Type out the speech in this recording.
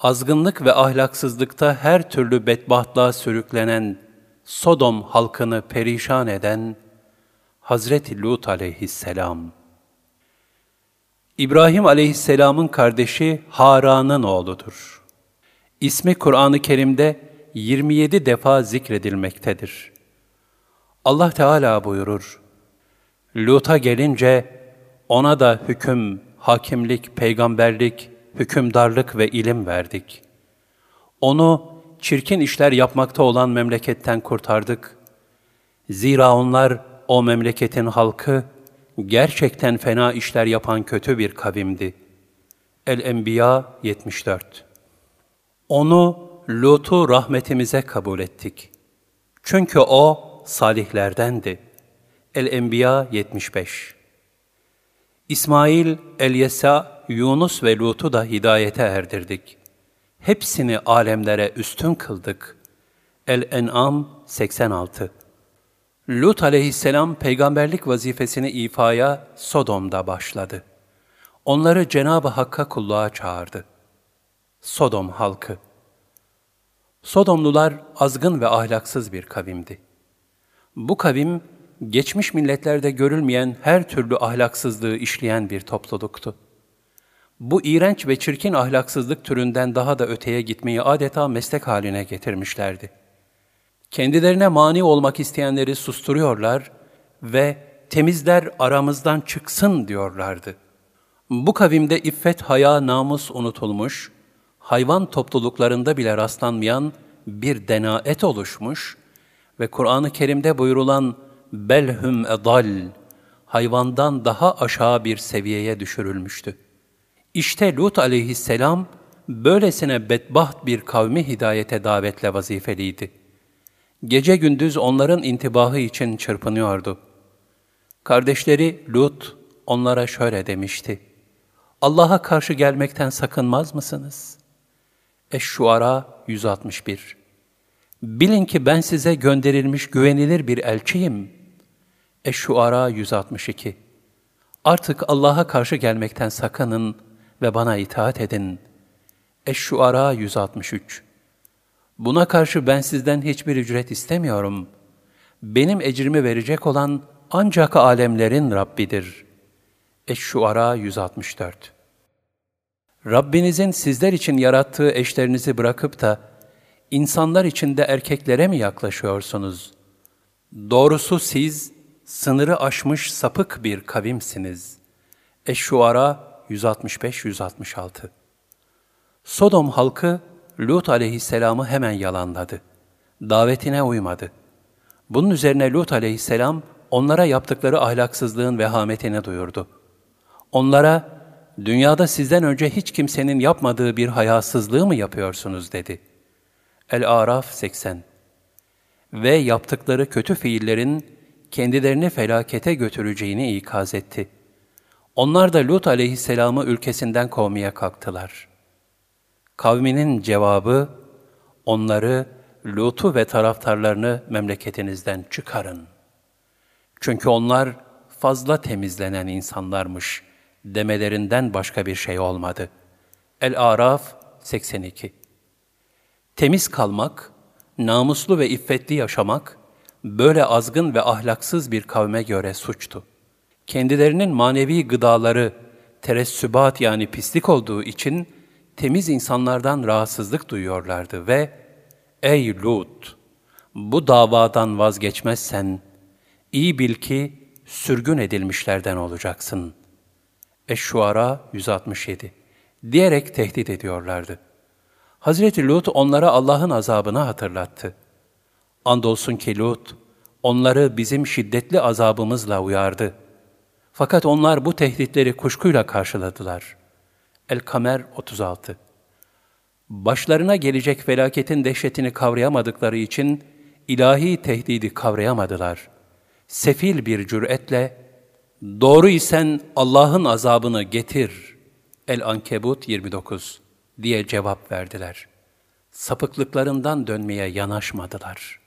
azgınlık ve ahlaksızlıkta her türlü bedbahtlığa sürüklenen Sodom halkını perişan eden Hazreti Lut aleyhisselam. İbrahim aleyhisselamın kardeşi Haran'ın oğludur. İsmi Kur'an-ı Kerim'de 27 defa zikredilmektedir. Allah Teala buyurur, Lut'a gelince ona da hüküm, hakimlik, peygamberlik, hükümdarlık ve ilim verdik. Onu çirkin işler yapmakta olan memleketten kurtardık. Zira onlar o memleketin halkı gerçekten fena işler yapan kötü bir kavimdi. El-Enbiya 74 Onu Lut'u rahmetimize kabul ettik. Çünkü o salihlerdendi. El-Enbiya 75 İsmail, El-Yesa, Yunus ve Lut'u da hidayete erdirdik. Hepsini alemlere üstün kıldık. El-En'am 86 Lut aleyhisselam peygamberlik vazifesini ifaya Sodom'da başladı. Onları Cenab-ı Hakk'a kulluğa çağırdı. Sodom halkı Sodomlular azgın ve ahlaksız bir kavimdi. Bu kavim, geçmiş milletlerde görülmeyen her türlü ahlaksızlığı işleyen bir topluluktu. Bu iğrenç ve çirkin ahlaksızlık türünden daha da öteye gitmeyi adeta meslek haline getirmişlerdi. Kendilerine mani olmak isteyenleri susturuyorlar ve temizler aramızdan çıksın diyorlardı. Bu kavimde iffet, haya, namus unutulmuş, hayvan topluluklarında bile rastlanmayan bir denaet oluşmuş ve Kur'an-ı Kerim'de buyurulan belhum edal, hayvandan daha aşağı bir seviyeye düşürülmüştü. İşte Lut aleyhisselam, böylesine bedbaht bir kavmi hidayete davetle vazifeliydi. Gece gündüz onların intibahı için çırpınıyordu. Kardeşleri Lut onlara şöyle demişti. Allah'a karşı gelmekten sakınmaz mısınız? Eş-Şuara 161 Bilin ki ben size gönderilmiş güvenilir bir elçiyim. Eş-Şuara 162 Artık Allah'a karşı gelmekten sakının ve bana itaat edin. Eş-Şuara 163 Buna karşı ben sizden hiçbir ücret istemiyorum. Benim ecrimi verecek olan ancak alemlerin Rabbidir. Eş-Şuara 164 Rabbinizin sizler için yarattığı eşlerinizi bırakıp da insanlar içinde erkeklere mi yaklaşıyorsunuz? Doğrusu siz sınırı aşmış sapık bir kavimsiniz. Eş-Şuara 165-166 Sodom halkı Lut aleyhisselamı hemen yalanladı. Davetine uymadı. Bunun üzerine Lut aleyhisselam onlara yaptıkları ahlaksızlığın vehametini duyurdu. Onlara, dünyada sizden önce hiç kimsenin yapmadığı bir hayasızlığı mı yapıyorsunuz dedi. El-Araf 80 Ve yaptıkları kötü fiillerin kendilerini felakete götüreceğini ikaz etti. Onlar da Lut aleyhisselamı ülkesinden kovmaya kalktılar. Kavminin cevabı, onları, Lut'u ve taraftarlarını memleketinizden çıkarın. Çünkü onlar fazla temizlenen insanlarmış demelerinden başka bir şey olmadı. El-Araf 82 Temiz kalmak, namuslu ve iffetli yaşamak, böyle azgın ve ahlaksız bir kavme göre suçtu. Kendilerinin manevi gıdaları, teressübat yani pislik olduğu için, temiz insanlardan rahatsızlık duyuyorlardı ve ''Ey Lut! Bu davadan vazgeçmezsen, iyi bil ki sürgün edilmişlerden olacaksın.'' Eş-Şuara 167 diyerek tehdit ediyorlardı. Hazreti Lut onlara Allah'ın azabını hatırlattı. Andolsun ki Lut, onları bizim şiddetli azabımızla uyardı. Fakat onlar bu tehditleri kuşkuyla karşıladılar. El-Kamer 36 Başlarına gelecek felaketin dehşetini kavrayamadıkları için ilahi tehdidi kavrayamadılar. Sefil bir cüretle, doğru isen Allah'ın azabını getir. El-Ankebut 29 diye cevap verdiler. Sapıklıklarından dönmeye yanaşmadılar.''